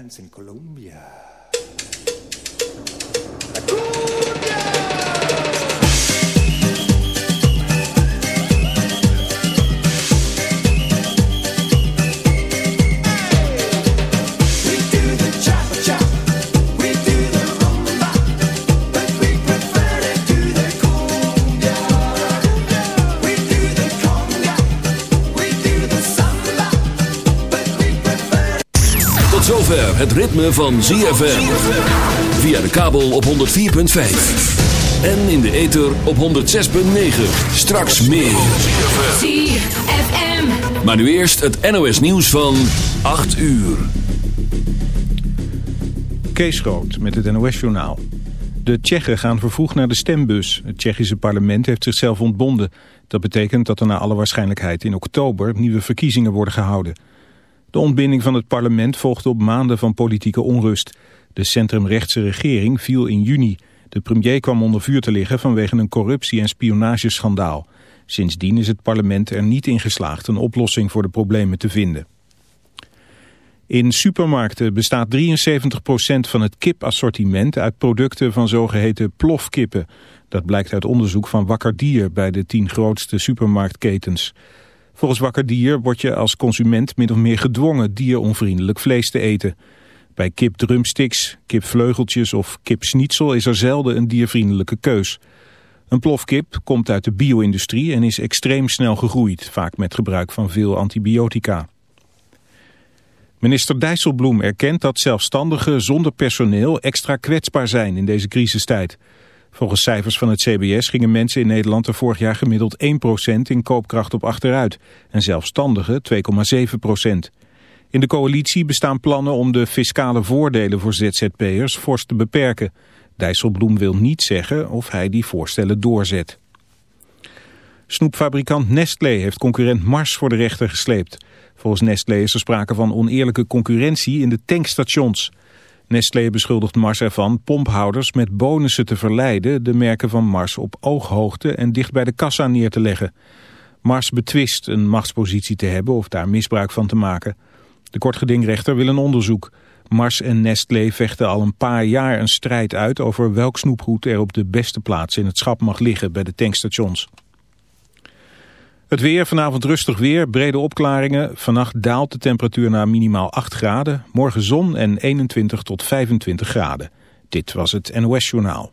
dance in Colombia? Het ritme van ZFM. Via de kabel op 104.5. En in de ether op 106.9. Straks meer. ZFM. Maar nu eerst het NOS nieuws van 8 uur. Kees Groot met het NOS journaal. De Tsjechen gaan vervroegd naar de stembus. Het Tsjechische parlement heeft zichzelf ontbonden. Dat betekent dat er naar alle waarschijnlijkheid in oktober nieuwe verkiezingen worden gehouden. De ontbinding van het parlement volgde op maanden van politieke onrust. De centrumrechtse regering viel in juni. De premier kwam onder vuur te liggen vanwege een corruptie- en spionageschandaal. Sindsdien is het parlement er niet in geslaagd een oplossing voor de problemen te vinden. In supermarkten bestaat 73% van het kipassortiment uit producten van zogeheten plofkippen. Dat blijkt uit onderzoek van Wakker Dier bij de tien grootste supermarktketens. Volgens Wakker Dier word je als consument min of meer gedwongen dieronvriendelijk vlees te eten. Bij kip drumsticks, kipvleugeltjes of kipsnitzel is er zelden een diervriendelijke keus. Een plofkip komt uit de bio-industrie en is extreem snel gegroeid, vaak met gebruik van veel antibiotica. Minister Dijsselbloem erkent dat zelfstandigen zonder personeel extra kwetsbaar zijn in deze crisistijd. Volgens cijfers van het CBS gingen mensen in Nederland er vorig jaar gemiddeld 1% in koopkracht op achteruit en zelfstandigen 2,7%. In de coalitie bestaan plannen om de fiscale voordelen voor ZZP'ers fors te beperken. Dijsselbloem wil niet zeggen of hij die voorstellen doorzet. Snoepfabrikant Nestlé heeft concurrent Mars voor de rechter gesleept. Volgens Nestlé is er sprake van oneerlijke concurrentie in de tankstations. Nestlé beschuldigt Mars ervan pomphouders met bonussen te verleiden de merken van Mars op ooghoogte en dicht bij de kassa neer te leggen. Mars betwist een machtspositie te hebben of daar misbruik van te maken. De kortgedingrechter wil een onderzoek. Mars en Nestlé vechten al een paar jaar een strijd uit over welk snoepgoed er op de beste plaats in het schap mag liggen bij de tankstations. Het weer, vanavond rustig weer, brede opklaringen. Vannacht daalt de temperatuur naar minimaal 8 graden. Morgen zon en 21 tot 25 graden. Dit was het NOS Journaal.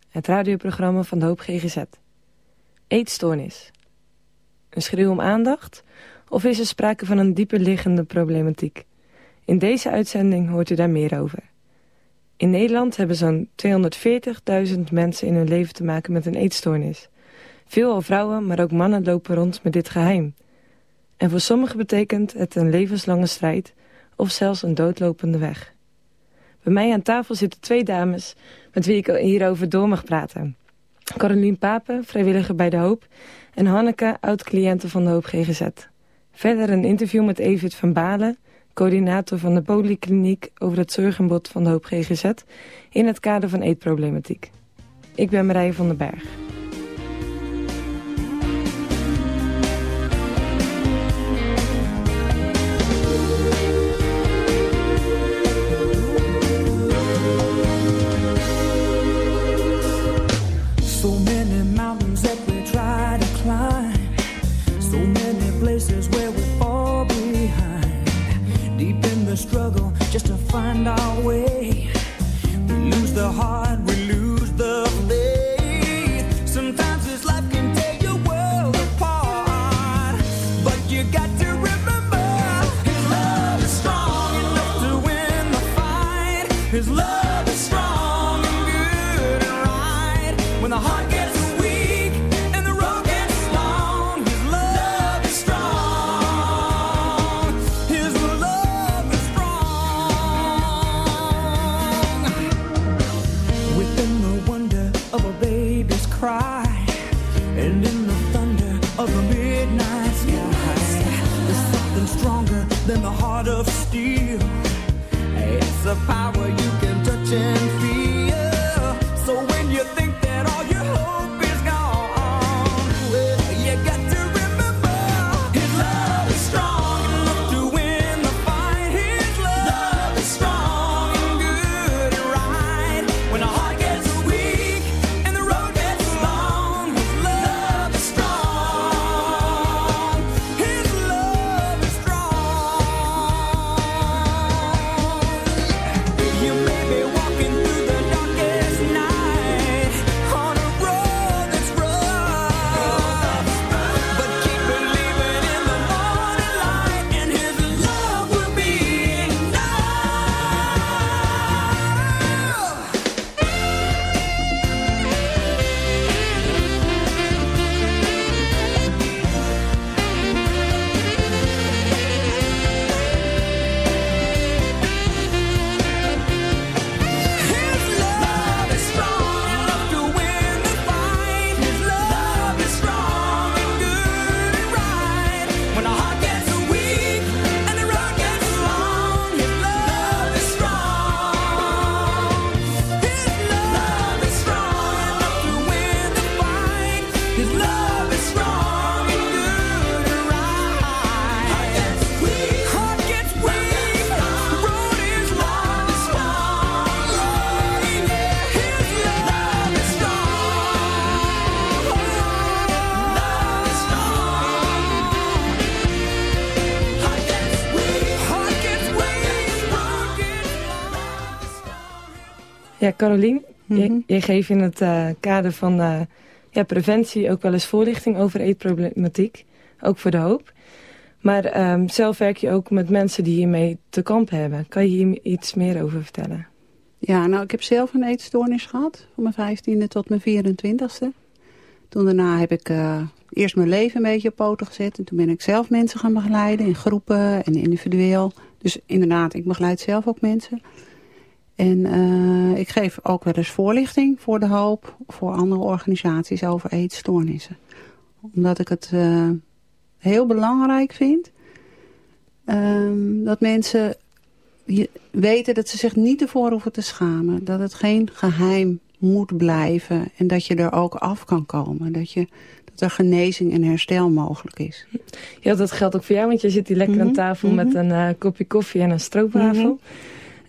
het radioprogramma van de Hoop GGZ. Eetstoornis. Een schreeuw om aandacht? Of is er sprake van een dieper liggende problematiek? In deze uitzending hoort u daar meer over. In Nederland hebben zo'n 240.000 mensen in hun leven te maken met een eetstoornis. Veelal vrouwen, maar ook mannen lopen rond met dit geheim. En voor sommigen betekent het een levenslange strijd of zelfs een doodlopende weg. Bij mij aan tafel zitten twee dames met wie ik hierover door mag praten. Carolien Papen, vrijwilliger bij De Hoop... en Hanneke, oud-cliënte van De Hoop GGZ. Verder een interview met Evert van Balen... coördinator van de polykliniek over het zorgenbod van De Hoop GGZ... in het kader van eetproblematiek. Ik ben Marije van den Berg. Heart, It's a power Ja, Carolien, je, je geeft in het eh, kader van eh, ja, preventie ook wel eens voorlichting over eetproblematiek. Ook voor de hoop. Maar ehm, zelf werk je ook met mensen die hiermee te kampen hebben. Kan je hier iets meer over vertellen? Ja, nou, ik heb zelf een eetstoornis gehad. Van mijn vijftiende tot mijn 24ste. Toen daarna heb ik eh, eerst mijn leven een beetje op poten gezet. En toen ben ik zelf mensen gaan begeleiden. In groepen en individueel. Dus inderdaad, ik begeleid zelf ook mensen. En eh, ik geef ook wel eens voorlichting voor de hoop. Voor andere organisaties over eetstoornissen. Omdat ik het eh, heel belangrijk vind. ehm, dat mensen weten dat ze zich niet ervoor hoeven te schamen. Dat het geen geheim moet blijven. En dat je er ook af kan komen. Dat, je, dat er genezing en herstel mogelijk is. Ja, dat geldt ook voor jou, want je zit hier lekker aan Mhm, tafel mhm. met een eh, kopje koffie en een stroopwafel.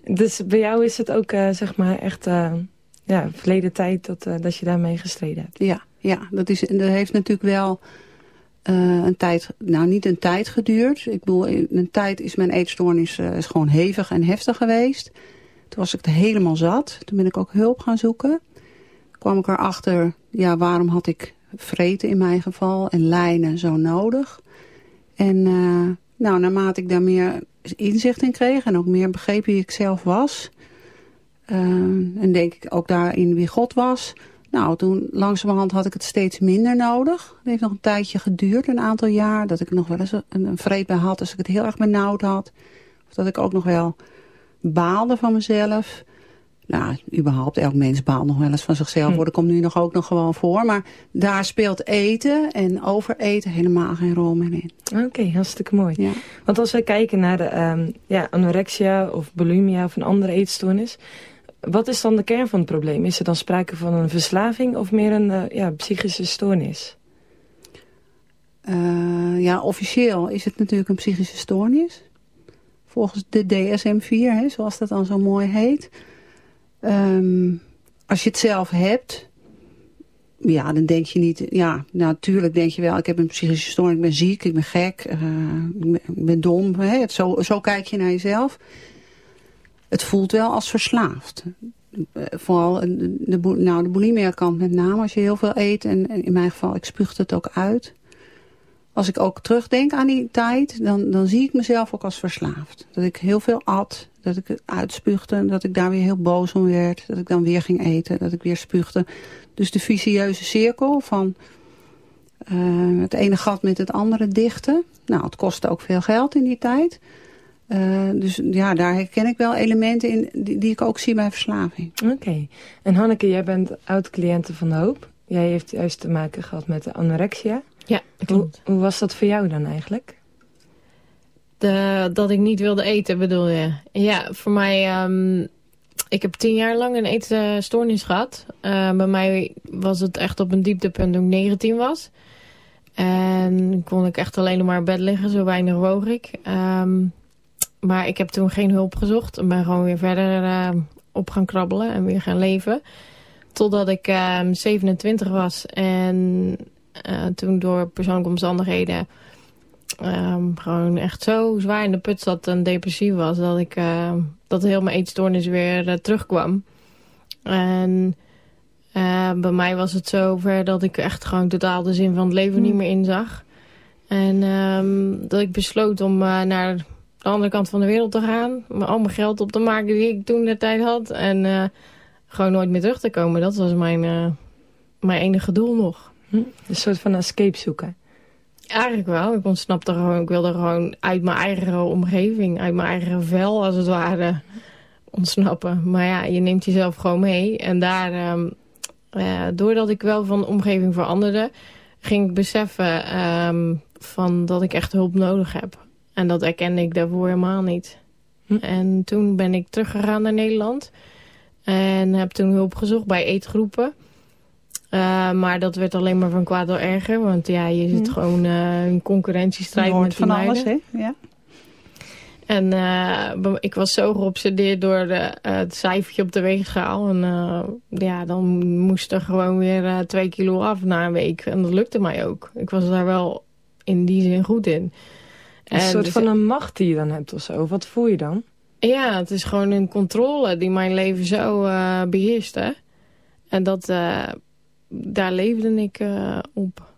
Dus bij jou is het ook, eh, zeg maar, echt eh, ja, verleden tijd dat, eh, dat je daarmee gestreden hebt. Ja, ja dat, is, dat heeft natuurlijk wel een tijd, nou niet een tijd geduurd. Ik bedoel, een tijd is mijn eetstoornis is gewoon hevig en heftig geweest. Toen was ik er helemaal zat. Toen ben ik ook hulp gaan zoeken. kwam ik erachter, ja, waarom had ik vreten in mijn geval en lijnen zo nodig. En nou, naarmate ik daar meer inzicht in kreeg en ook meer begreep wie ik zelf was... eh, en denk ik ook daarin wie God was... Nou, toen langzamerhand had ik het steeds minder nodig. Het heeft nog een tijdje geduurd, een aantal jaar... dat ik nog wel eens een, een vreet bij had als ik het heel erg benauwd had. Of dat ik ook nog wel baalde van mezelf... Nou, überhaupt, elk mens baalt nog wel eens van zichzelf. Hm. hoor. Dat komt nu nog ook nog gewoon voor. Maar daar speelt eten en overeten helemaal geen rol meer in. Oké, hartstikke mooi. Ja. Want als wij kijken naar de ehm, ja, anorexia of bulimia of een andere eetstoornis... wat is dan de kern van het probleem? Is er dan sprake van een verslaving of meer een eh, ja, psychische stoornis? Eh, ja, officieel is het natuurlijk een psychische stoornis. Volgens de DSM-4, hè, zoals dat dan zo mooi heet. Ehm, als je het zelf hebt, ja, dan denk je niet... Ja, natuurlijk denk je wel, ik heb een psychische stoornis, ik ben ziek, ik ben gek, eh, ik, ben, dom. Hè, zo, zo kijk je naar jezelf. Het voelt wel als verslaafd. Eh, Vooral de, de, nou, kant met name, als je heel veel eet. En in mijn geval, ik spuug het ook uit als ik ook terugdenk aan die tijd, dan, dan zie ik mezelf ook als verslaafd. Dat ik heel veel at, dat ik het uitspuugde, dat ik daar weer heel boos om werd. Dat ik dan weer ging eten, dat ik weer spuugde. Dus de vicieuze cirkel van eh, het ene gat met het andere dichten. Nou, het kostte ook veel geld in die tijd. Eh, dus ja, daar herken ik wel elementen in die, die ik ook zie bij verslaving. Oké. En Hanneke, jij bent oud-cliënte van de Hoop. Jij heeft juist te maken gehad met de anorexia. Ja, klopt. Hoe, hoe was dat voor jou dan eigenlijk? De, dat ik niet wilde eten, bedoel je? Ja, voor mij... Um, ik heb tien jaar lang een eetstoornis gehad. Uh, bij mij was het echt op een dieptepunt toen ik 19 was. En kon ik echt alleen maar in bed liggen, zo weinig woog ik. Um, maar ik heb toen geen hulp gezocht. En ben gewoon weer verder uh, op gaan krabbelen en weer gaan leven. Totdat ik uh, 27 was. En uh, toen door persoonlijke omstandigheden... Um, gewoon echt zo zwaar in de put zat en depressief was... dat, ik, uh, dat heel mijn eetstoornis weer uh, terugkwam. En uh, bij mij was het zo ver dat ik echt gewoon totaal de zin van het leven niet meer inzag. En um, dat ik besloot om naar de andere kant van de wereld te gaan. Al mijn geld op te maken die ik toen de tijd had. En gewoon nooit meer terug te komen. Dat was mijn, mijn enige doel nog. Hm? Een soort van escape zoeken. Eigenlijk wel. Ik ontsnapte gewoon, ik wilde gewoon uit mijn eigen omgeving, uit mijn eigen vel als het ware ontsnappen. Maar ja, je neemt jezelf gewoon mee. En daar, um, uh, doordat ik wel van de omgeving veranderde, ging ik beseffen um, van dat ik echt hulp nodig heb. En dat erkende ik daarvoor helemaal niet. Hm. En toen ben ik teruggegaan naar Nederland. En heb toen hulp gezocht bij eetgroepen. Uh, maar dat werd alleen maar van kwaad door erger. Want ja, je zit hmm. gewoon uh, in concurrentiestrijd met die van meiden. alles, hè? Ja. En uh, ik was zo geobsedeerd door de, het cijfertje op de weegschaal. En ja, dan moest er gewoon weer twee kilo af na een week. En dat lukte mij ook. Ik was daar wel in die zin goed in. Een en soort dus, van een macht die je dan hebt of zo. Wat voel je dan? Ja, het is gewoon een controle die mijn leven zo beheerst. Hè? En dat daar leefde ik uh, op.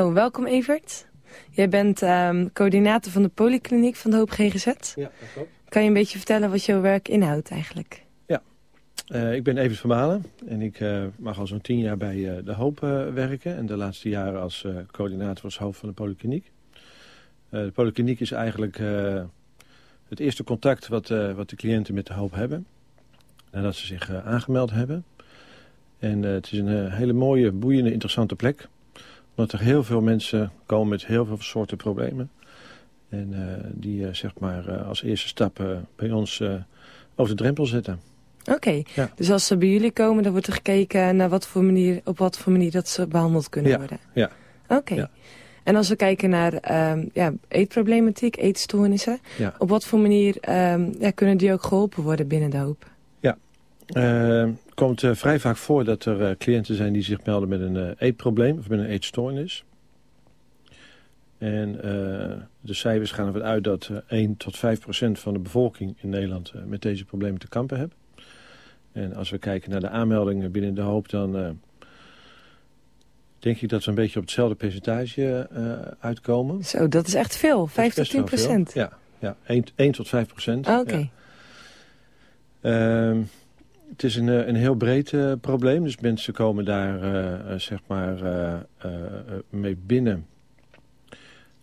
Zo, welkom Evert. Jij bent um, coördinator van de polykliniek van de Hoop GGZ. Ja, dat klopt. Kan je een beetje vertellen wat jouw werk inhoudt eigenlijk? Ja, uh, ik ben Evert van Malen en ik uh, mag al zo'n tien jaar bij uh, de Hoop werken. En de laatste jaren als coördinator als hoofd van de polykliniek. de polykliniek is eigenlijk het eerste contact wat, wat de cliënten met de Hoop hebben. Nadat ze zich aangemeld hebben. En het is een hele mooie, boeiende, interessante plek omdat er heel veel mensen komen met heel veel soorten problemen. En uh, die uh, zeg maar uh, als eerste stap bij ons over de drempel zetten. Oké, okay. ja. dus als ze bij jullie komen, dan wordt er gekeken naar wat voor manier, op wat voor manier dat ze behandeld kunnen ja. worden. Ja. Oké. Okay. Ja. En als we kijken naar um, ja, eetproblematiek, eetstoornissen, op wat voor manier um, ja, kunnen die ook geholpen worden binnen de hoop? Ja, het komt uh, vrij vaak voor dat er uh, cliënten zijn die zich melden met een uh, eetprobleem of met een eetstoornis. En de cijfers gaan ervan uit dat 1 tot 5 procent van de bevolking in Nederland met deze problemen te kampen heeft. En als we kijken naar de aanmeldingen binnen de hoop, dan denk ik dat we een beetje op hetzelfde percentage uitkomen. Zo, dat is echt veel, 5 tot 10 procent. Ja, ja 1, 1 tot 5 procent. Oh, Oké. Okay. Ja. Het is een, een heel breed uh, probleem. Dus mensen komen daar uh, zeg maar mee binnen.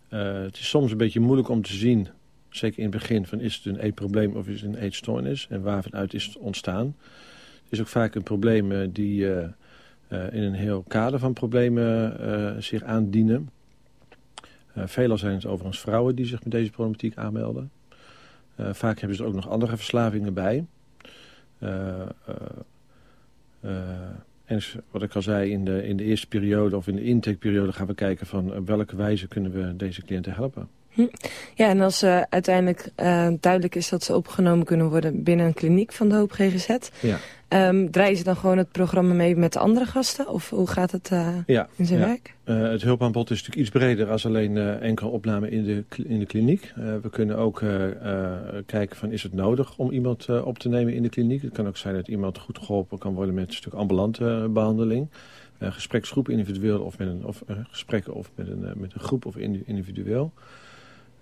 het is soms een beetje moeilijk om te zien, zeker in het begin, van is het een eetprobleem of is het een eetstoornis en waarvanuit is het ontstaan. Het is ook vaak een probleem die in een heel kader van problemen zich aandienen. veelal zijn het overigens vrouwen die zich met deze problematiek aanmelden. vaak hebben ze er ook nog andere verslavingen bij. Uh, uh, en wat ik al zei, in de, in de eerste periode of in de intakeperiode gaan we kijken van op welke wijze kunnen we deze cliënten helpen. Hm. Ja, en als uh, uiteindelijk uh, duidelijk is dat ze opgenomen kunnen worden binnen een kliniek van de Hoop GGZ, ja. um, draaien ze dan gewoon het programma mee met de andere gasten? Of hoe gaat het uh, ja, in zijn ja. werk? het hulpaanbod is natuurlijk iets breder als alleen enkele opname in de, in de kliniek. we kunnen ook kijken van is het nodig om iemand op te nemen in de kliniek. Het kan ook zijn dat iemand goed geholpen kan worden met een stuk ambulante behandeling. Gespreksgroep individueel of, met een, of gesprekken of met een, met een groep of individueel.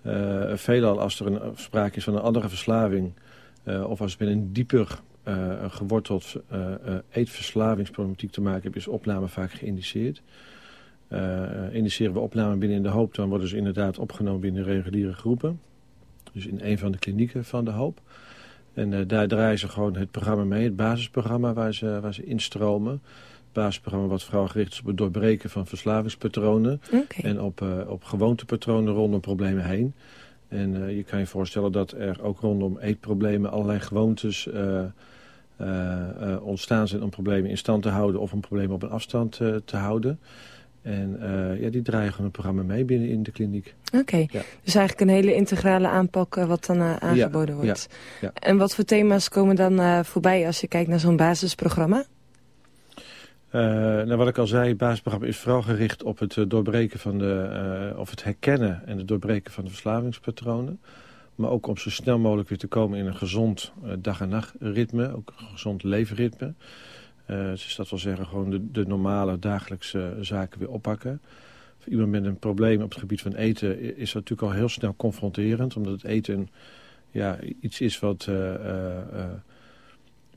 Uh, veelal als er een sprake is van een andere verslaving... Uh, of als het met een dieper geworteld eetverslavingsproblematiek te maken heeft... is opname vaak geïndiceerd. indiceren we opname binnen in de hoop... dan worden ze inderdaad opgenomen binnen reguliere groepen. Dus in een van de klinieken van de hoop. En daar draaien ze gewoon het programma mee, het basisprogramma waar ze, waar ze instromen basisprogramma wat vooral gericht is op het doorbreken van verslavingspatronen. Okay. En op, uh, op gewoontepatronen rondom problemen heen. En uh, je kan je voorstellen dat er ook rondom eetproblemen allerlei gewoontes uh, ontstaan zijn om problemen in stand te houden of om problemen op een afstand te houden. En ja, die draaien gewoon het programma mee binnen in de kliniek. Oké, okay. ja. dus eigenlijk een hele integrale aanpak wat dan aangeboden ja, wordt. Ja, en wat voor thema's komen dan voorbij als je kijkt naar zo'n basisprogramma? Uh, nou, wat ik al zei, het basisprogramma is vooral gericht op het uh, doorbreken van de, uh, of het herkennen en het doorbreken van de verslavingspatronen. Maar ook om zo snel mogelijk weer te komen in een gezond dag- en nachtritme, ook een gezond leefritme. dus dat wil zeggen gewoon de, de normale dagelijkse zaken weer oppakken. Voor iemand met een probleem op het gebied van eten is dat natuurlijk al heel snel confronterend. Omdat het eten ja, iets is wat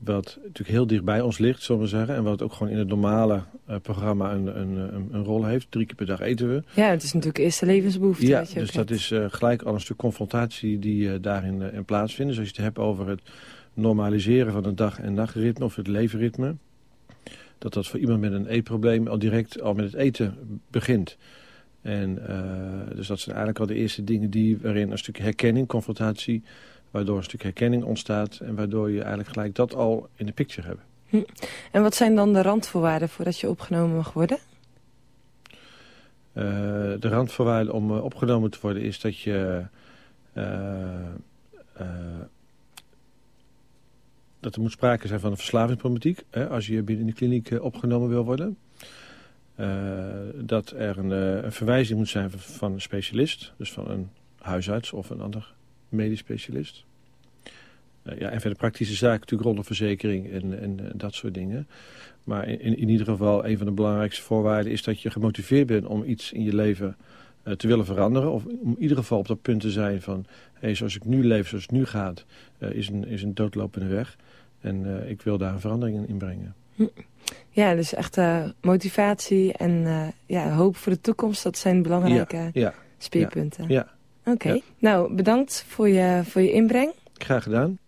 wat natuurlijk heel dicht bij ons ligt, zullen we zeggen. En wat ook gewoon in het normale uh, programma een, een, een, een, rol heeft. Drie keer per dag eten we. Ja, het is natuurlijk eerste levensbehoefte. Ja, dus dat is uh, gelijk al een stuk confrontatie die uh, daarin in plaatsvindt. Dus als je het hebt over het normaliseren van het dag- en nachtritme of het levenritme. Dat dat voor iemand met een eetprobleem al direct al met het eten begint. En dus dat zijn eigenlijk al de eerste dingen die, waarin een stuk herkenning, confrontatie Waardoor een stuk herkenning ontstaat en waardoor je eigenlijk gelijk dat al in de picture hebt. Hm. En wat zijn dan de randvoorwaarden voordat je opgenomen mag worden? Uh, de randvoorwaarden om uh, opgenomen te worden is dat je... Uh, dat er moet sprake zijn van een verslavingsproblematiek hè, als je binnen de kliniek opgenomen wil worden. dat er een, een, verwijzing moet zijn van een specialist, dus van een huisarts of een ander medisch specialist. ja, en verder praktische zaken natuurlijk rond de verzekering en, en dat soort dingen. Maar in, in, ieder geval, een van de belangrijkste voorwaarden is dat je gemotiveerd bent om iets in je leven te willen veranderen. Of om in ieder geval op dat punt te zijn van, hey, zoals ik nu leef, zoals het nu gaat, is, een, is een doodlopende weg. En ik wil daar een verandering in brengen. Hm. Ja, dus echt motivatie en ja, hoop voor de toekomst, dat zijn belangrijke ja, ja, speerpunten. Ja. Oké, okay. nou bedankt voor je, voor je inbreng. Graag gedaan.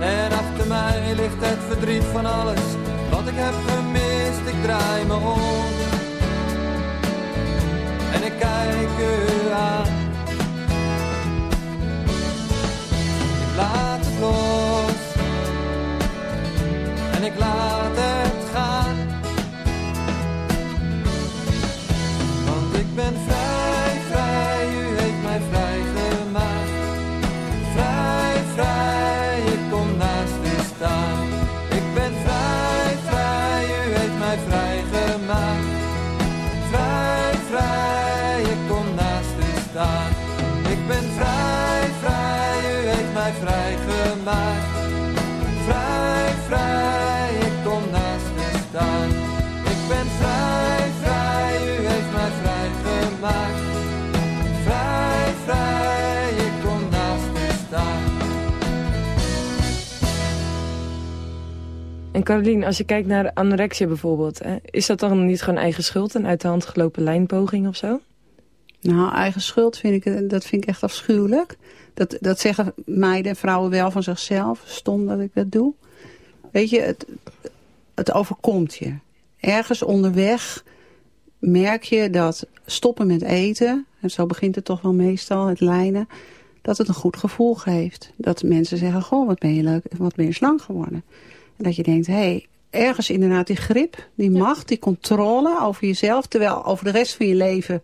En achter mij ligt het verdriet van alles wat ik heb gemist. Ik draai me om en ik kijk u aan. En Carolien, als je kijkt naar anorexia bijvoorbeeld... Hè, is dat dan niet gewoon eigen schuld, een uit de hand gelopen lijnpoging of zo? Nou, eigen schuld vind ik, dat vind ik echt afschuwelijk. Dat, dat zeggen meiden en vrouwen wel van zichzelf. Stom dat ik dat doe. Weet je, het, het overkomt je. Ergens onderweg merk je dat stoppen met eten... en zo begint het toch wel meestal, het lijnen... dat het een goed gevoel geeft. Dat mensen zeggen, goh, wat ben je leuk, wat ben je slank geworden. En dat je denkt, hé, hey, ergens inderdaad die grip, die macht, die controle over jezelf... terwijl over de rest van je leven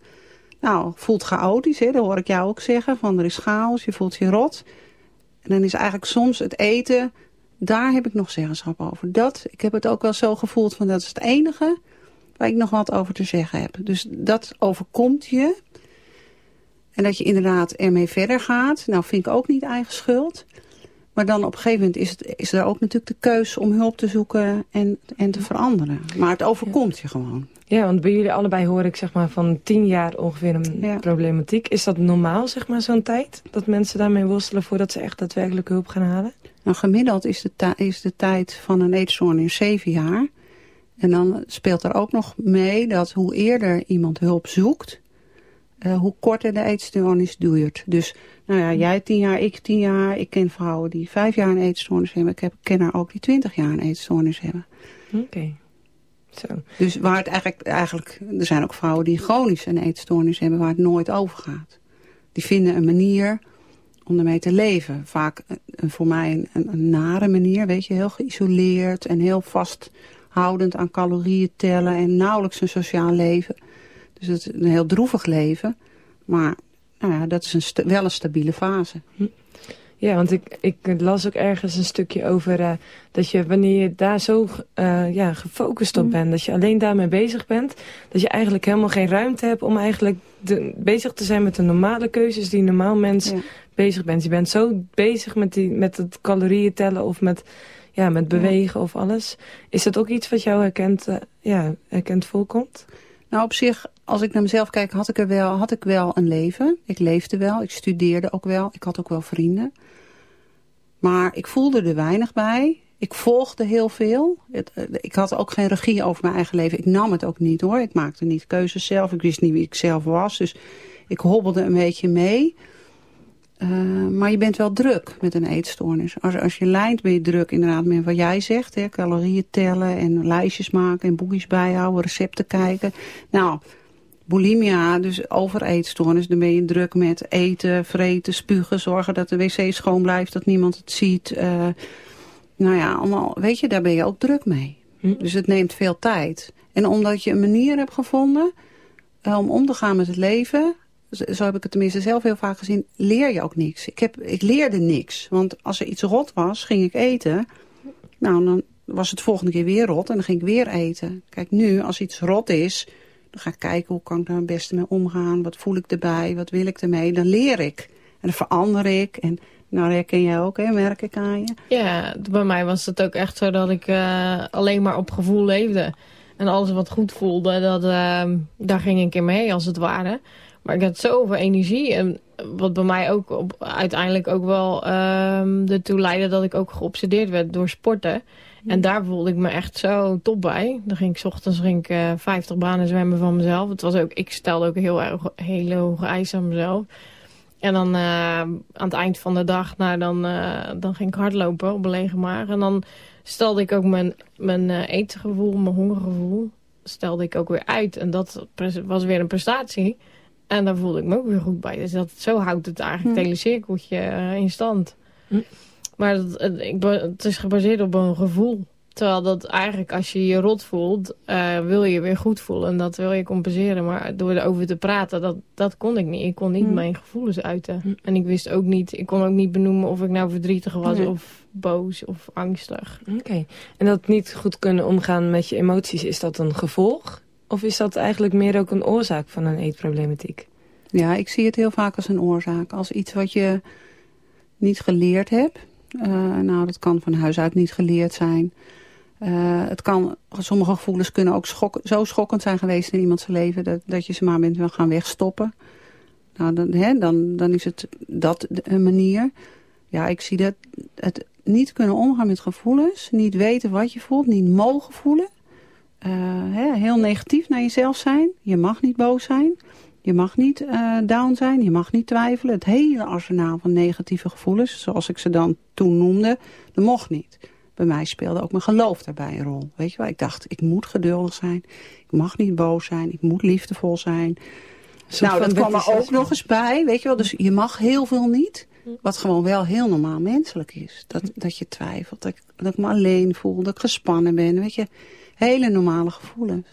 nou, voelt chaotisch, hè? dat hoor ik jou ook zeggen. Van er is chaos, je voelt je rot. En dan is eigenlijk soms het eten, daar heb ik nog zeggenschap over. Dat, ik heb het ook wel zo gevoeld van dat is het enige waar ik nog wat over te zeggen heb. Dus dat overkomt je. En dat je inderdaad ermee verder gaat. Nou, vind ik ook niet eigen schuld. Maar dan op een gegeven moment is, het, is er ook natuurlijk de keus om hulp te zoeken en, en te veranderen. Maar het overkomt je gewoon. Ja, want bij jullie allebei hoor ik zeg maar van tien jaar ongeveer een problematiek. Is dat normaal, zeg maar, zo'n tijd? Dat mensen daarmee worstelen voordat ze echt daadwerkelijk hulp gaan halen? Nou, gemiddeld is de, is de tijd van een eetstoornis zeven jaar. En dan speelt er ook nog mee dat hoe eerder iemand hulp zoekt... Uh, hoe korter de eetstoornis duurt. Dus, nou ja, jij tien jaar, ik tien jaar. Ik ken vrouwen die vijf jaar een eetstoornis hebben. Ik heb, ken er ook die twintig jaar een eetstoornis hebben. Oké. Dus waar het eigenlijk, eigenlijk, er zijn ook vrouwen die chronisch een eetstoornis hebben waar het nooit over gaat. Die vinden een manier om ermee te leven. Vaak een, voor mij een, een, nare manier, weet je, heel geïsoleerd en heel vasthoudend aan calorieën tellen en nauwelijks een sociaal leven. Dus het is een heel droevig leven. Maar nou ja, dat is een wel een stabiele fase. Hm. Ja, want ik, ik las ook ergens een stukje over uh, dat je wanneer je daar zo uh, ja, gefocust op mm. bent, dat je alleen daarmee bezig bent, dat je eigenlijk helemaal geen ruimte hebt om eigenlijk de, bezig te zijn met de normale keuzes die een normaal mens bezig bent. Je bent zo bezig met, die, met het calorieën tellen of met, ja, met bewegen of alles. Is dat ook iets wat jou herkend, uh, ja, herkend voorkomt? Nou, op zich, als ik naar mezelf kijk, had ik, er wel, had ik wel een leven. Ik leefde wel, ik studeerde ook wel, ik had ook wel vrienden. Maar ik voelde er weinig bij. Ik volgde heel veel. Eh, ik had ook geen regie over mijn eigen leven. Ik nam het ook niet hoor. Ik maakte niet keuzes zelf. Ik wist niet wie ik zelf was. Dus ik hobbelde een beetje mee. Uh, maar je bent wel druk met een eetstoornis. Als, als je lijnt ben je druk inderdaad met wat jij zegt. Hè, calorieën tellen en lijstjes maken en boekjes bijhouden, recepten kijken. Nou, bulimia, dus overeetstoornis, dan ben je druk met eten, vreten, spugen, zorgen dat de wc schoon blijft, dat niemand het ziet. Uh, nou ja, allemaal, weet je, daar ben je ook druk mee. Hm. Dus het neemt veel tijd. En omdat je een manier hebt gevonden uh, om om te gaan met het leven, zo heb ik het tenminste zelf heel vaak gezien, leer je ook niks. Ik, heb, ik leerde niks, want als er iets rot was, ging ik eten. Nou, dan was het volgende keer weer rot en dan ging ik weer eten. Kijk, nu, als iets rot is, ga ik kijken hoe kan ik daar het beste mee omgaan. Wat voel ik erbij? Wat wil ik ermee? Dan leer ik. En dan verander ik. En nou, herken jij ook, hè? merk ik aan je. Ja, bij mij was het ook echt zo dat ik uh, alleen maar op gevoel leefde. En alles wat goed voelde, dat, uh, daar ging ik in mee als het ware. Maar ik had zoveel energie. En wat bij mij ook op, uiteindelijk ook wel uh, ertoe leidde dat ik ook geobsedeerd werd door sporten. En daar voelde ik me echt zo top bij. Dan ging ik s ochtends ging ik, uh, 50 banen zwemmen van mezelf. Het was ook, ik stelde ook heel erg hele hoge eisen aan mezelf. En dan uh, aan het eind van de dag, nou, dan, uh, dan ging ik hardlopen op een maag. En dan stelde ik ook mijn, mijn etengevoel, mijn hongergevoel, stelde ik ook weer uit. En dat was weer een prestatie. En daar voelde ik me ook weer goed bij. Dus dat, zo houdt het eigenlijk het hele cirkeltje in stand. Hm. Maar het, het, het, is gebaseerd op een gevoel. Terwijl dat eigenlijk als je je rot voelt, uh, wil je weer goed voelen. En dat wil je compenseren. Maar door erover te praten, dat, dat kon ik niet. Ik kon niet hm. mijn gevoelens uiten. Hm. En ik wist ook niet, ik kon ook niet benoemen of ik nou verdrietig was of boos of angstig. Oké. En dat niet goed kunnen omgaan met je emoties, is dat een gevolg? Of is dat eigenlijk meer ook een oorzaak van een eetproblematiek? Ja, ik zie het heel vaak als een oorzaak. Als iets wat je niet geleerd hebt. Uh, nou, dat kan van huis uit niet geleerd zijn. Uh, het kan, sommige gevoelens kunnen ook schok, zo schokkend zijn geweest in iemands leven... dat, dat je ze maar bent wil gaan wegstoppen. Nou, dan, hè, dan, dan is het dat een manier. Ja, ik zie dat het niet kunnen omgaan met gevoelens. Niet weten wat je voelt, niet mogen voelen. Uh, hè, heel negatief naar jezelf zijn. Je mag niet boos zijn. Je mag niet uh, down zijn, je mag niet twijfelen. Het hele arsenaal van negatieve gevoelens, zoals ik ze dan toen noemde, dat mocht niet. Bij mij speelde ook mijn geloof daarbij een rol. Weet je wel, ik dacht, ik moet geduldig zijn. Ik mag niet boos zijn, ik moet liefdevol zijn. Nou, dat kwam er ook nog eens bij, weet je wel. Dus je mag heel veel niet. Wat gewoon wel heel normaal menselijk is. Dat, dat je twijfelt, dat dat ik me alleen voel, dat ik gespannen ben. Weet je, hele normale gevoelens.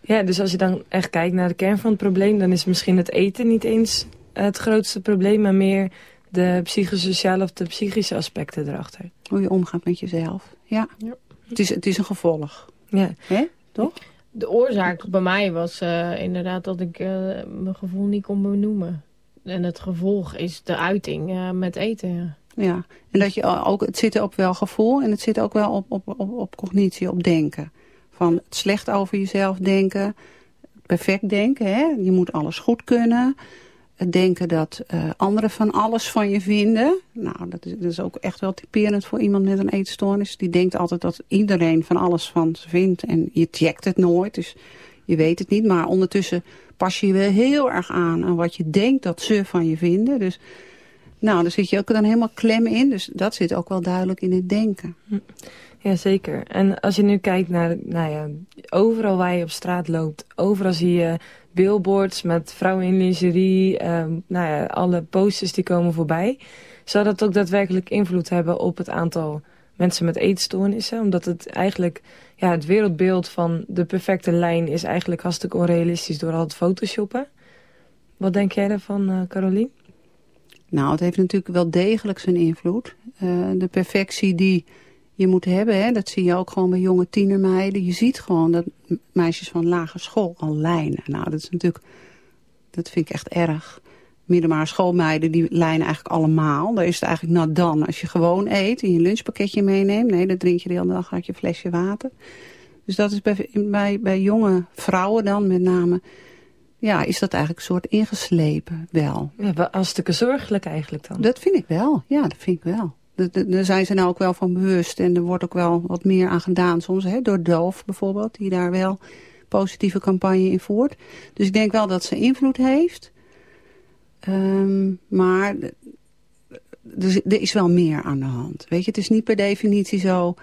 Ja, dus als je dan echt kijkt naar de kern van het probleem... dan is misschien het eten niet eens het grootste probleem... maar meer de psychosociale of de psychische aspecten erachter. Hoe je omgaat met jezelf. Ja, ja. Het, is, het is een gevolg. Ja. Hè? Toch? De oorzaak bij mij was uh, inderdaad dat ik uh, mijn gevoel niet kon benoemen. En het gevolg is de uiting uh, met eten. Ja. ja, en dat je ook, het zit op wel gevoel en het zit ook wel op, op, op, op cognitie, op denken. Van het slecht over jezelf denken, perfect denken. Hè? Je moet alles goed kunnen. Het denken dat uh, anderen van alles van je vinden. Nou, dat is, ook echt wel typerend voor iemand met een eetstoornis. Die denkt altijd dat iedereen van alles van ze vindt. En je checkt het nooit, dus je weet het niet. Maar ondertussen pas je je wel heel erg aan aan wat je denkt dat ze van je vinden. Dus nou, daar zit je ook dan helemaal klem in. Dus dat zit ook wel duidelijk in het denken. Ja, zeker. En als je nu kijkt naar, nou ja, overal waar je op straat loopt, overal zie je billboards met vrouwen in lingerie, eh, nou ja, alle posters die komen voorbij. Zou dat ook daadwerkelijk invloed hebben op het aantal mensen met eetstoornissen? Omdat het eigenlijk, ja, het wereldbeeld van de perfecte lijn is eigenlijk hartstikke onrealistisch door al het photoshoppen. Wat denk jij daarvan, uh, Carolien? Nou, het heeft natuurlijk wel degelijk zijn invloed. Uh, de perfectie die je moet hebben. Hè? Dat zie je ook gewoon bij jonge tienermeiden. Je ziet gewoon dat meisjes van lagere school al lijnen. Nou, dat is natuurlijk, dat vind ik echt erg. Middelbare schoolmeiden, die lijnen eigenlijk allemaal. Daar is het eigenlijk nou dan. Als je gewoon eet en je lunchpakketje meeneemt. Nee, dan drink je de hele dag uit je flesje water. Dus dat is bij, bij, bij jonge vrouwen dan met name... Ja, is dat eigenlijk een soort ingeslepen wel. Ja, als hartstikke zorgelijk eigenlijk dan. Dat vind ik wel, ja, dat vind ik wel. Daar zijn ze nou ook wel van bewust. En er wordt ook wel wat meer aan gedaan soms. Hè, door Doof bijvoorbeeld. Die daar wel positieve campagne in voert. Dus ik denk wel dat ze invloed heeft. Um, maar er is wel meer aan de hand. Weet je, het is niet per definitie zo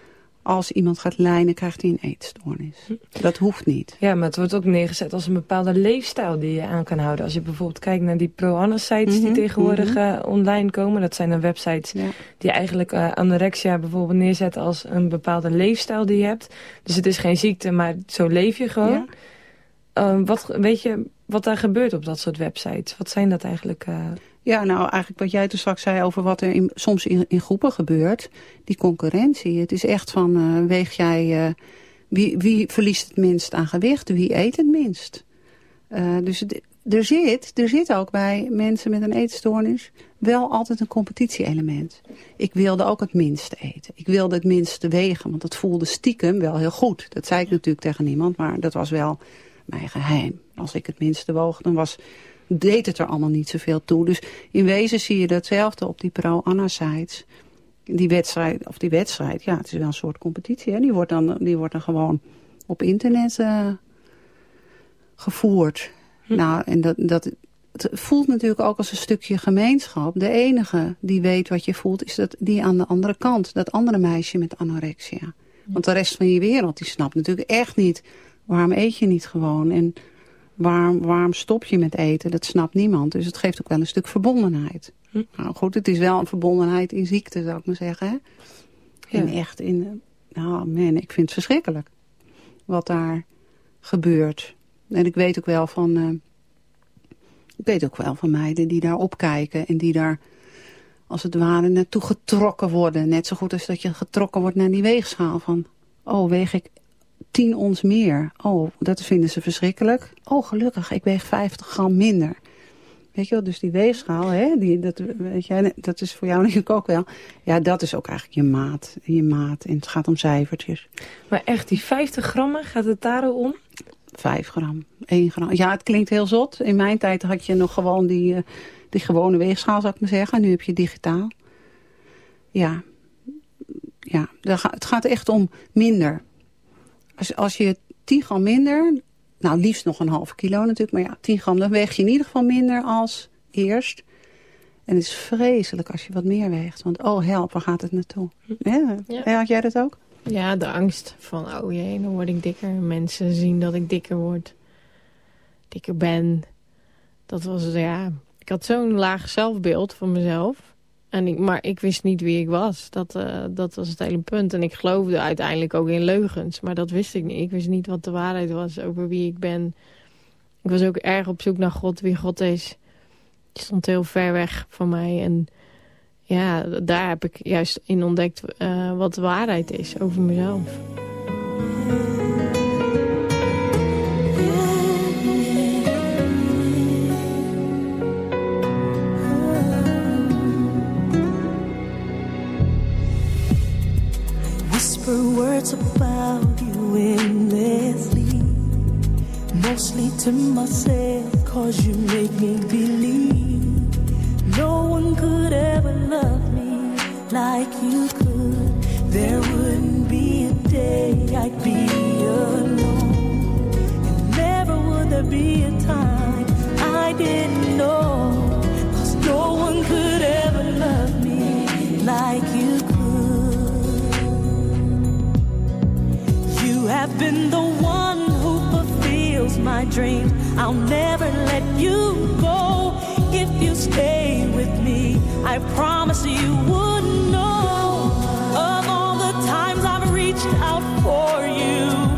als iemand gaat lijnen, krijgt hij een eetstoornis. Dat hoeft niet. Ja, maar het wordt ook neergezet als een bepaalde leefstijl die je aan kan houden. Als je bijvoorbeeld kijkt naar die pro-Anna-sites die mhm, tegenwoordig mm online komen. Dat zijn dan websites die eigenlijk uh, anorexia bijvoorbeeld neerzetten als een bepaalde leefstijl die je hebt. Dus het is geen ziekte, maar zo leef je gewoon. Ja. Uh, wat, weet je wat daar gebeurt op dat soort websites? Wat zijn dat eigenlijk... Ja, nou eigenlijk wat jij toen straks zei over wat er soms in, in, groepen gebeurt. Die concurrentie. Het is echt van, uh, weeg jij... Uh, wie, wie verliest het minst aan gewicht? Wie eet het minst? Uh, dus er zit, er zit ook bij mensen met een eetstoornis wel altijd een competitie-element. Ik wilde ook het minste eten. Ik wilde het minste wegen, want dat voelde stiekem wel heel goed. Dat zei ik natuurlijk tegen niemand, maar dat was wel mijn geheim. Als ik het minste woog, dan was deed het er allemaal niet zoveel toe. Dus in wezen zie je datzelfde op die pro-Anna-sites. Die wedstrijd, of die wedstrijd, ja, het is wel een soort competitie. Hè? Die, wordt dan, die wordt dan gewoon op internet uh, gevoerd. Hm. Nou, en dat, dat, het voelt natuurlijk ook als een stukje gemeenschap. De enige die weet wat je voelt, is dat die aan de andere kant. Dat andere meisje met anorexia. Want de rest van je wereld, die snapt natuurlijk echt niet... waarom eet je niet gewoon? En Waarom, waarom stop je met eten? Dat snapt niemand. Dus het geeft ook wel een stuk verbondenheid. Hm. Nou goed, het is wel een verbondenheid in ziekte, zou ik maar zeggen. Hè? En echt in... Nou man, ik vind het verschrikkelijk. Wat daar gebeurt. En ik weet ook wel van... Uh, ik weet ook wel van meiden die daar opkijken. En die daar als het ware naartoe getrokken worden. Net zo goed als dat je getrokken wordt naar die weegschaal. Van, oh, weeg ik 10 ons meer. Oh, dat vinden ze verschrikkelijk. Oh, gelukkig, ik weeg 50 gram minder. Weet je wel, dus die weegschaal, hè, die, dat, weet jij, dat is voor jou natuurlijk ook wel. Ja, dat is ook eigenlijk je maat. Je maat. En het gaat om cijfertjes. Maar echt, die 50 grammen, gaat het daar om? 5 gram, 1 gram. Ja, het klinkt heel zot. In mijn tijd had je nog gewoon die, uh, die gewone weegschaal, zou ik maar zeggen. Nu heb je digitaal. Ja, ja het gaat echt om minder. Als, als je 10 gram minder, Nou, liefst nog een halve kilo natuurlijk. Maar ja, 10 gram, dan weeg je in ieder geval minder als eerst. En het is vreselijk als je wat meer weegt. Want oh help, waar gaat het naartoe? Ja. Ja. Had jij dat ook? Ja, de angst van, oh jee, dan word ik dikker. Mensen zien dat ik dikker word. Dikker ben. Dat was, ja... Ik had zo'n laag zelfbeeld van mezelf. En ik, maar ik wist niet wie ik was. Dat, eh, dat was het hele punt. En ik geloofde uiteindelijk ook in leugens. Maar dat wist ik niet. Ik wist niet wat de waarheid was over wie ik ben. Ik was ook erg op zoek naar God, wie God is. Die stond heel ver weg van mij. En ja, daar heb ik juist in ontdekt uh, wat de waarheid is over mezelf. Whisper words about you endlessly. Mostly to myself, cause you make me believe no one could ever love me like you could. There wouldn't be a day I'd be alone. And never would there be a time I didn't know. Cause no one could ever love me like you have been the one who fulfills my dreams. I'll never let you go if you stay with me. I promise you wouldn't know of all the times I've reached out for you.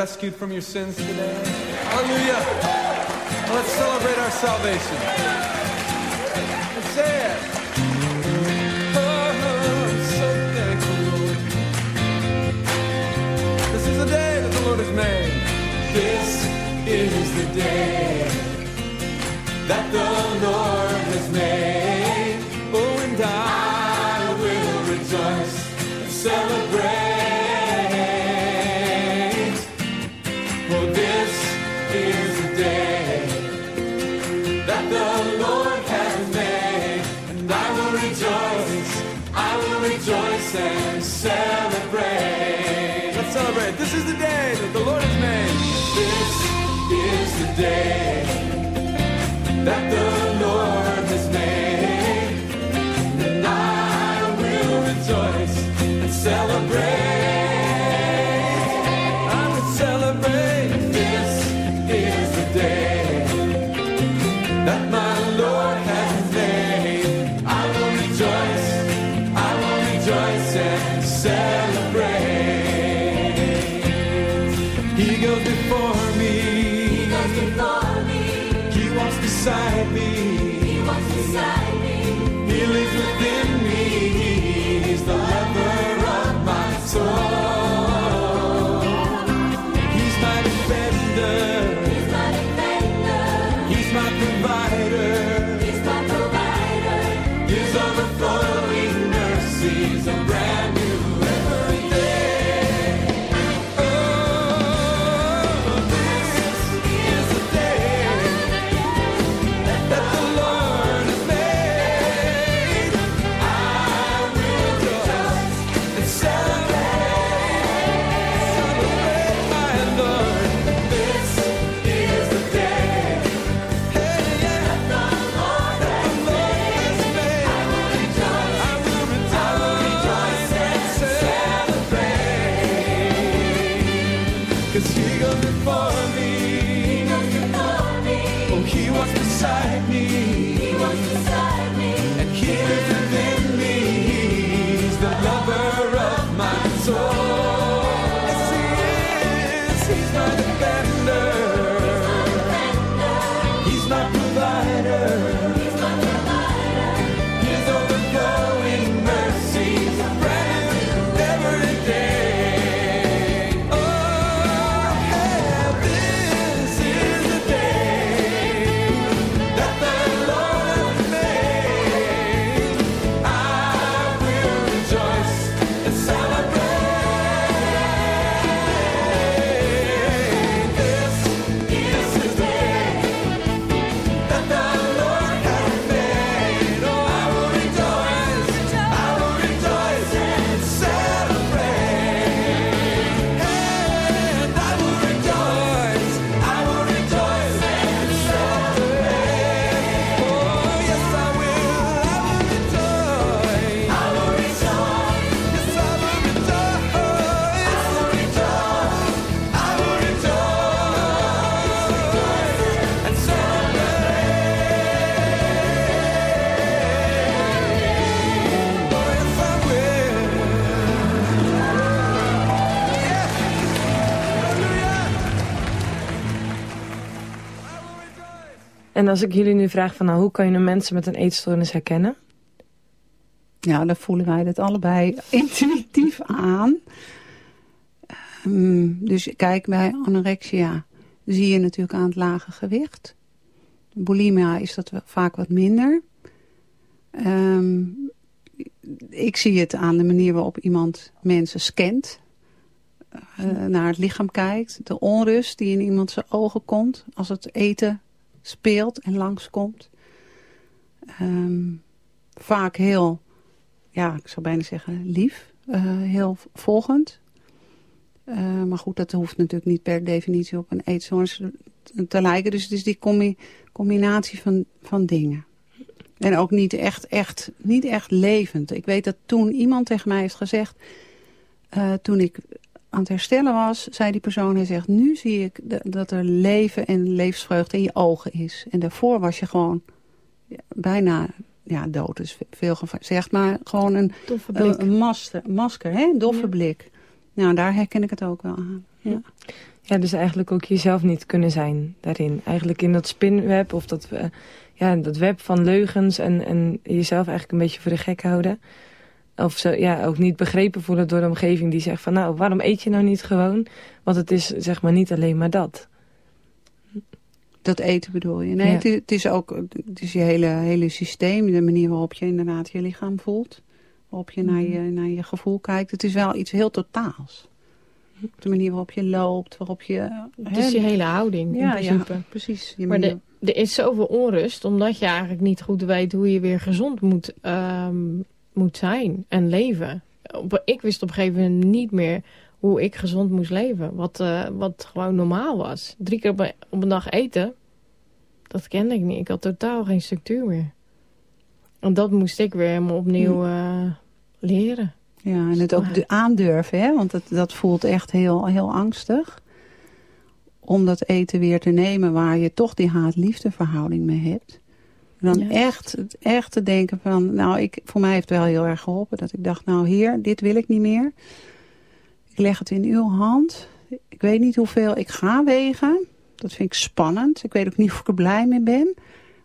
Rescued from your sins today? Hallelujah. Let's celebrate our salvation. Celebrate. Let's celebrate. This is the day that the Lord has made. This is the day En als ik jullie nu vraag van nou, hoe kan je mensen met een eetstoornis herkennen? Ja, dan voelen wij dat allebei intuïtief aan. Ehm, dus kijk, bij anorexia zie je natuurlijk aan het lage gewicht. Bulimia is dat vaak wat minder. Ehm, ik zie het aan de manier waarop iemand mensen scant. eh, naar het lichaam kijkt. De onrust die in iemand zijn ogen komt. Als het eten speelt en langskomt. Ehm vaak heel, ja, ik zou bijna zeggen lief. eh, heel volgend. Eh, maar goed, dat hoeft natuurlijk niet per definitie op een eetstoornis te lijken. Dus het is die combi combinatie van, van dingen. En ook niet echt, echt, niet echt levend. Ik weet dat toen iemand tegen mij heeft gezegd... eh, toen ik aan het herstellen was, zei die persoon... hij zegt, nu zie ik dat er leven en levensvreugde in je ogen is. En daarvoor was je gewoon ja, bijna ja, dood is veel gezegd, maar gewoon een, Doffe een, blik. een master, masker, hè? een doffe blik. Nou, daar herken ik het ook wel aan. Ja. Ja, dus eigenlijk ook jezelf niet kunnen zijn daarin. Eigenlijk in dat spinweb of dat, eh, ja, dat web van leugens en, en jezelf eigenlijk een beetje voor de gek houden. Of zo, ja, ook niet begrepen voelen door de omgeving die zegt van nou, waarom eet je nou niet gewoon? Want het is zeg maar niet alleen maar dat. Dat eten bedoel je? Nee, Ja. het, is, het is ook het is je hele, hele systeem, de manier waarop je inderdaad je lichaam voelt. Waarop je naar, je naar je gevoel kijkt. Het is wel iets heel totaals. De manier waarop je loopt, waarop je... Het is je hele houding Ja, in ja, precies. Je Maar de, er is zoveel onrust, omdat je eigenlijk niet goed weet hoe je weer gezond moet, ehm, moet zijn en leven. Ik wist op een gegeven moment niet meer hoe ik gezond moest leven. Wat, eh, wat gewoon normaal was. Drie keer op een, op een dag eten, dat kende ik niet. Ik had totaal geen structuur meer. En dat moest ik weer helemaal opnieuw eh, leren. Ja, en het ook aandurven, hè? want dat, dat voelt echt heel, heel angstig. Om dat eten weer te nemen waar je toch die haat-liefde verhouding mee hebt. Dan Ja. echt, echt te denken van, nou, ik, voor mij heeft het wel heel erg geholpen. Dat ik dacht, nou heer, dit wil ik niet meer. Ik leg het in uw hand. Ik weet niet hoeveel ik ga wegen. Dat vind ik spannend. Ik weet ook niet of ik er blij mee ben.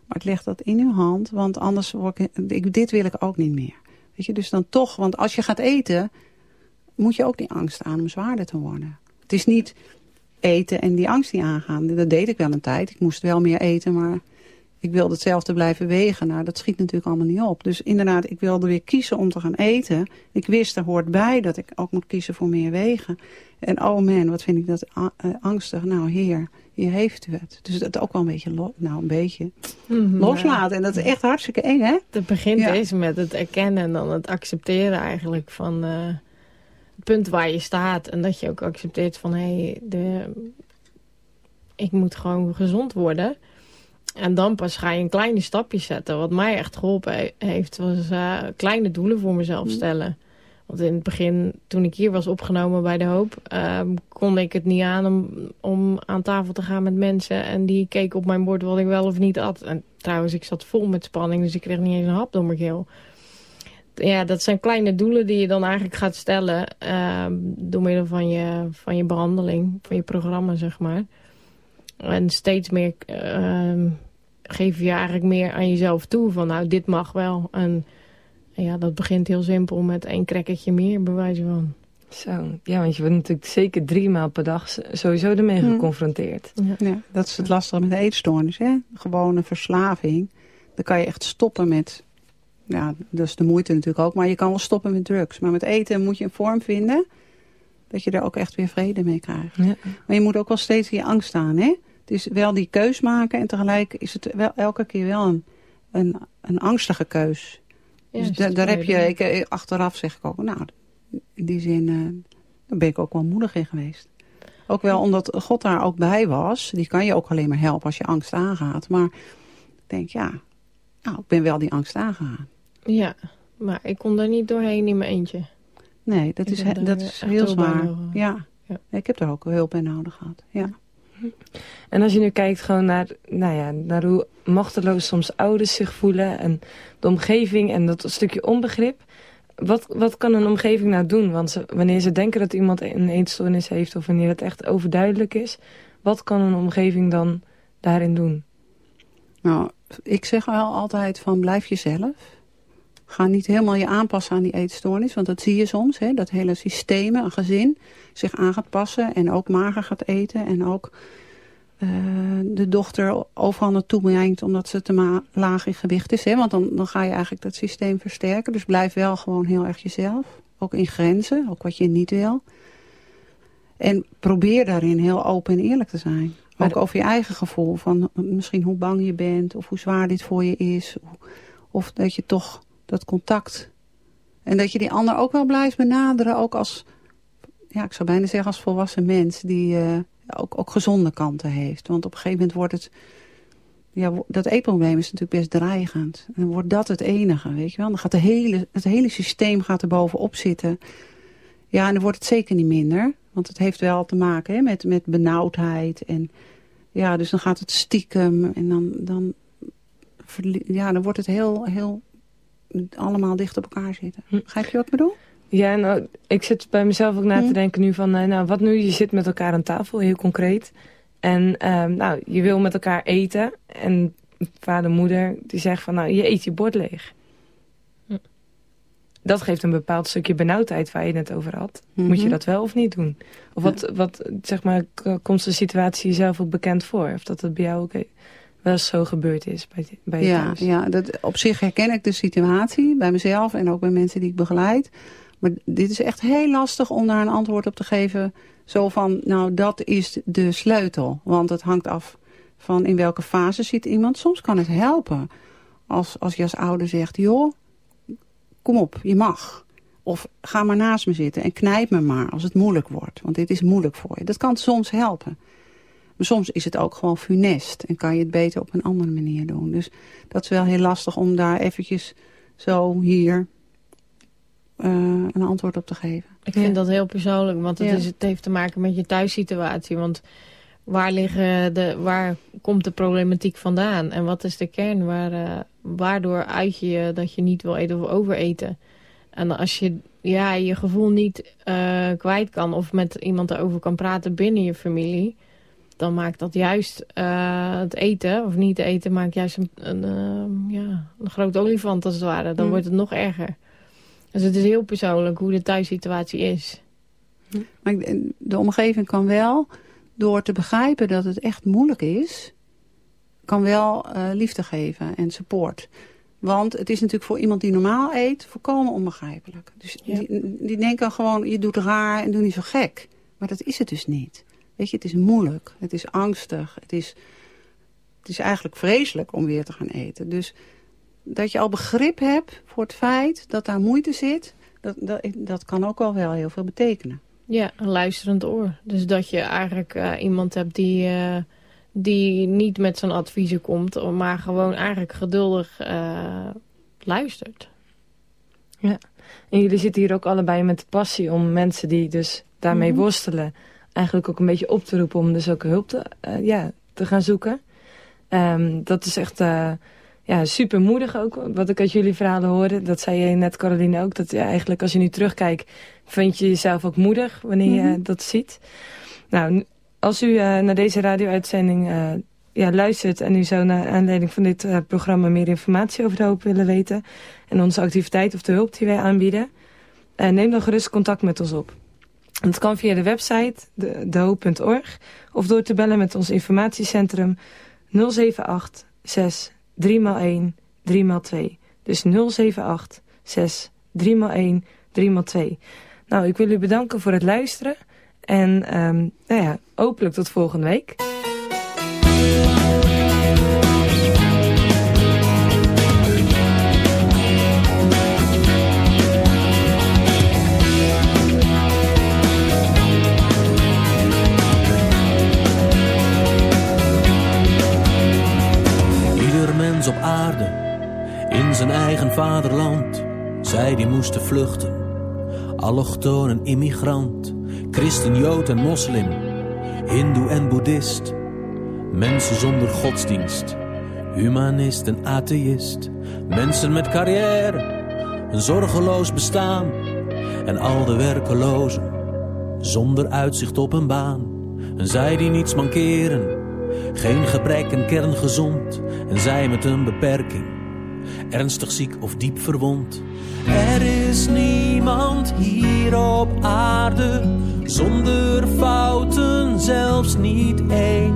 Maar ik leg dat in uw hand, want anders word ik, ik, dit wil ik ook niet meer. Weet je, dus dan toch, want als je gaat eten, moet je ook die angst aan om zwaarder te worden. Het is niet eten en die angst die aangaan. Dat deed ik wel een tijd. Ik moest wel meer eten, maar ik wilde hetzelfde blijven wegen. Nou, dat schiet natuurlijk allemaal niet op. Dus inderdaad, ik wilde weer kiezen om te gaan eten. Ik wist, er hoort bij dat ik ook moet kiezen voor meer wegen. En oh man, wat vind ik dat a- eh, angstig. Nou, heer, hier heeft u het. Dus dat ook wel een beetje, nou een beetje Mhm. loslaten. En dat is echt hartstikke eng, hè? Het begint Ja. eens met het erkennen en dan het accepteren eigenlijk van eh, het punt waar je staat. En dat je ook accepteert van hé, hey, de ik moet gewoon gezond worden. En dan pas ga je een kleine stapje zetten. Wat mij echt geholpen he- heeft, was eh, kleine doelen voor mezelf stellen. Want in het begin, toen ik hier was opgenomen bij De Hoop... ehm, kon ik het niet aan om, om aan tafel te gaan met mensen... en die keken op mijn bord wat ik wel of niet at. En trouwens, ik zat vol met spanning, dus ik kreeg niet eens een hap door mijn keel. Ja, dat zijn kleine doelen die je dan eigenlijk gaat stellen... ehm, door middel van je, van je behandeling, van je programma, zeg maar. En steeds meer ehm, geef je eigenlijk meer aan jezelf toe. Van nou, dit mag wel. En ja, dat begint heel simpel met één krekketje meer, bij wijze van. Zo, ja, want je wordt natuurlijk zeker drie maal per dag sowieso ermee Hm. geconfronteerd. Ja, dat is het lastige met de eetstoornis. Hè? Gewone verslaving. Dan kan je echt stoppen met... Ja, dat is de moeite natuurlijk ook. Maar je kan wel stoppen met drugs. Maar met eten moet je een vorm vinden... dat je er ook echt weer vrede mee krijgt. Ja. Maar je moet ook wel steeds je angst aan. Hè? Het is wel die keus maken. En tegelijk is het wel elke keer wel een, een, een angstige keus. Ja, dus da- daar heb je... Ik, eh, achteraf zeg ik ook... Nou, in die zin... eh, daar ben ik ook wel moedig in geweest. Ook wel omdat God daar ook bij was. Die kan je ook alleen maar helpen als je angst aangaat. Maar ik denk, ja, nou, ik ben wel die angst aangegaan. Ja, maar ik kon daar niet doorheen in mijn eentje. Nee, dat Ik is, dat is heel zwaar. Ja. ik heb daar ook hulp bij nodig gehad. Ja. En als je nu kijkt gewoon naar, nou ja, naar hoe machteloos soms ouders zich voelen... en de omgeving en dat stukje onbegrip... Wat, wat kan een omgeving nou doen? Want wanneer ze denken dat iemand een eetstoornis heeft... of wanneer het echt overduidelijk is... wat kan een omgeving dan daarin doen? Nou, ik zeg wel altijd van blijf jezelf. Ga niet helemaal je aanpassen aan die eetstoornis. Want dat zie je soms. Hè, dat hele systeem, een gezin zich aan gaat passen. En ook mager gaat eten. En ook eh, de dochter overal naartoe brengt. Omdat ze te laag in gewicht is. Hè, want dan, dan ga je eigenlijk dat systeem versterken. Dus blijf wel gewoon heel erg jezelf. Ook in grenzen. Ook wat je niet wil. En probeer daarin heel open en eerlijk te zijn. Maar Ook de- over je eigen gevoel. Van misschien hoe bang je bent. Of hoe zwaar dit voor je is. Of dat je toch dat contact. En dat je die ander ook wel blijft benaderen. Ook als, ja, ik zou bijna zeggen als volwassen mens. Die eh, ook, ook gezonde kanten heeft. Want op een gegeven moment wordt het... Ja, dat eetprobleem is natuurlijk best dreigend. En dan wordt dat het enige, weet je wel. Dan gaat de hele, het hele systeem gaat er bovenop zitten. Ja, en dan wordt het zeker niet minder. Want het heeft wel te maken hè, met, met benauwdheid. En ja, dus dan gaat het stiekem. En dan, dan, ja, dan wordt het heel, heel allemaal dicht op elkaar zitten. Begrijp je wat ik bedoel? Ja, nou, ik zit bij mezelf ook na Hm. te denken nu van, eh, nou, wat nu? Je zit met elkaar aan tafel, heel concreet. En ehm, nou, je wil met elkaar eten. En vader moeder, die zegt van, nou, je eet je bord leeg. Hm. Dat geeft een bepaald stukje benauwdheid waar je het over had. Moet je Mhm. dat wel of niet doen? Of wat, wat zeg maar, komt de situatie jezelf ook bekend voor? Of dat het bij jou ook wel eens zo gebeurd is bij, bij je Ja, thuis? ja dat, op zich herken ik de situatie bij mezelf en ook bij mensen die ik begeleid. Maar dit is echt heel lastig om daar een antwoord op te geven. Zo van, nou dat is de sleutel. Want het hangt af van in welke fase zit iemand. Soms kan het helpen als, als je als ouder zegt, joh, kom op, je mag. Of ga maar naast me zitten en knijp me maar als het moeilijk wordt. Want dit is moeilijk voor je. Dat kan soms helpen. Maar soms is het ook gewoon funest en kan je het beter op een andere manier doen. Dus dat is wel heel lastig om daar eventjes zo hier eh, een antwoord op te geven. Ik vind dat heel persoonlijk, want het, Ja. is, het heeft te maken met je thuissituatie. Want waar, liggen de, waar komt de problematiek vandaan? En wat is de kern? Waar, eh, waardoor uit je je dat je niet wil eten of overeten? En als je ja, je gevoel niet eh, kwijt kan of met iemand erover kan praten binnen je familie... dan maakt dat juist eh, het eten of niet eten maakt juist een, een, eh, ja, een groot olifant als het ware. Dan Mm. wordt het nog erger. Dus het is heel persoonlijk hoe de thuissituatie is. Maar ik- de omgeving kan wel, door te begrijpen dat het echt moeilijk is... kan wel eh, liefde geven en support. Want het is natuurlijk voor iemand die normaal eet volkomen onbegrijpelijk. Dus die, die denken gewoon, je doet raar en doe niet zo gek. Maar dat is het dus niet. Weet je, het is moeilijk. Het is angstig. Het is, het is eigenlijk vreselijk om weer te gaan eten. Dus dat je al begrip hebt voor het feit dat daar moeite zit... dat, dat, dat kan ook al wel heel veel betekenen. Ja, een luisterend oor. Dus dat je eigenlijk eh, iemand hebt die, eh, die niet met zijn adviezen komt, maar gewoon eigenlijk geduldig eh, luistert. Ja, en jullie zitten hier ook allebei met de passie om mensen die dus daarmee Mhm. worstelen... eigenlijk ook een beetje op te roepen om dus ook hulp te, eh, ja, te gaan zoeken. Ehm, dat is echt eh, ja, super moedig ook, wat ik uit jullie verhalen hoorde. Dat zei je net, Caroline, ook. Dat ja, eigenlijk als je nu terugkijkt, vind je jezelf ook moedig wanneer je Mhm. dat ziet. Nou, als u eh, naar deze radio-uitzending ja, luistert... en u zou naar aanleiding van dit programma meer informatie over de hoop willen weten... en onze activiteit of de hulp die wij aanbieden... neem dan gerust contact met ons op. Dat kan via de website de, dehoop.org of door te bellen met ons informatiecentrum 078 6 3x1 3x2. Dus 078 6 3x1 3x2. Nou, ik wil u bedanken voor het luisteren. En ehm, nou ja, hopelijk tot volgende week. Op aarde, in zijn eigen vaderland, zij die moesten vluchten. Allochtoon en immigrant, christen, jood en moslim, hindoe en boeddhist. Mensen zonder godsdienst, humanist en atheïst. Mensen met carrière, een zorgeloos bestaan. En al de werkelozen, zonder uitzicht op een baan. En zij die niets mankeren, geen gebrek en kerngezond. En zij met een beperking, ernstig ziek of diep verwond. Er is niemand hier op aarde zonder fouten, zelfs niet één.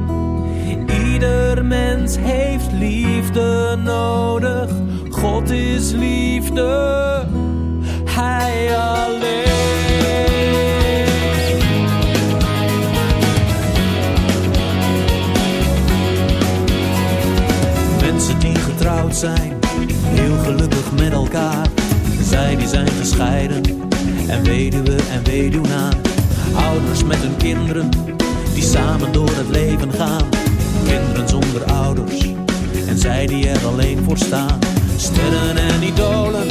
Ieder mens heeft liefde nodig. God is liefde, Hij alleen. Zijn, heel gelukkig met elkaar. Zij die zijn gescheiden, en weduwe en weduwnaar. Ouders met hun kinderen, die samen door het leven gaan. Kinderen zonder ouders, en zij die er alleen voor staan. Sterren en idolen,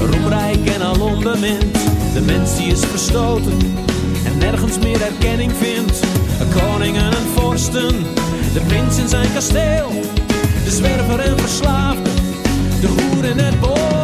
roemrijk en al onbemind. De mens die is verstoten, en nergens meer erkenning vindt. Koningen en vorsten, de prins in zijn kasteel. De zwerver en verslaafde, de hoer in het bordeel.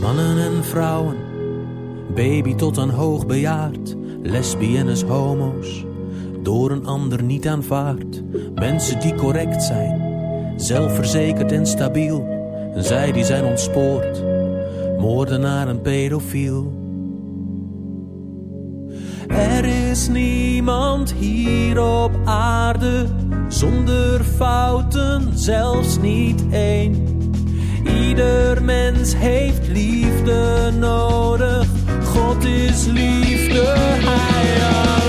Mannen en vrouwen, baby tot aan hoogbejaard, lesbiennes, homo's, door een ander niet aanvaard. Mensen die correct zijn, zelfverzekerd en stabiel, zij die zijn ontspoord, moordenaar en pedofiel. Er is niemand hier op aarde zonder fouten, zelfs niet één. Ieder mens heeft liefde nodig. God is liefde, hij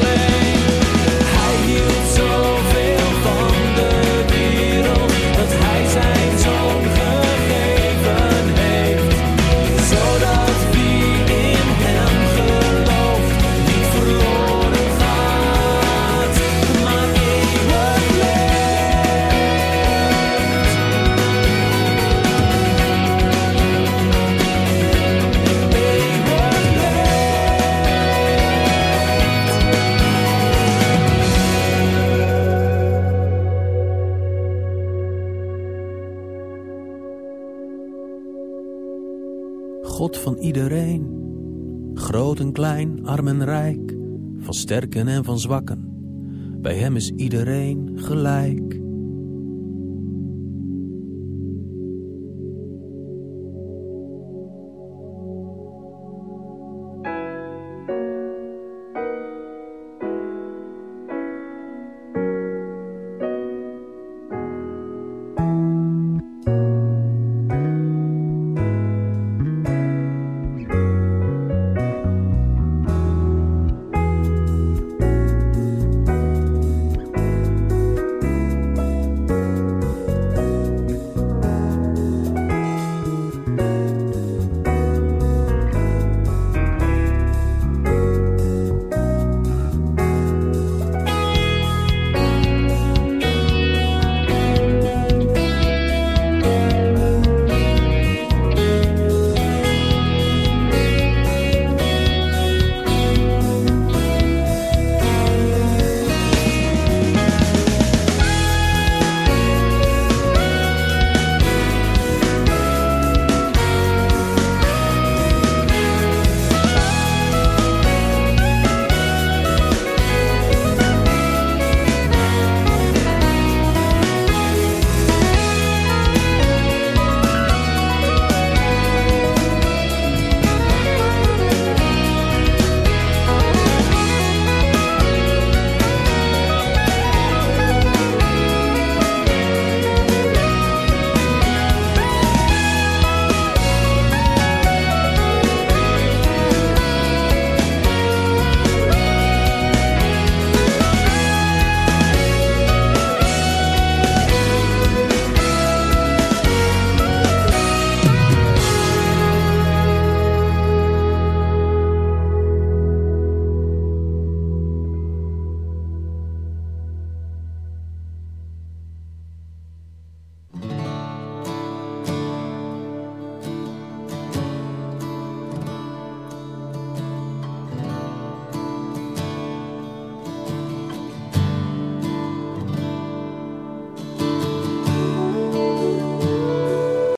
iedereen, groot en klein, arm en rijk, van sterken en van zwakken. Bij hem is iedereen gelijk.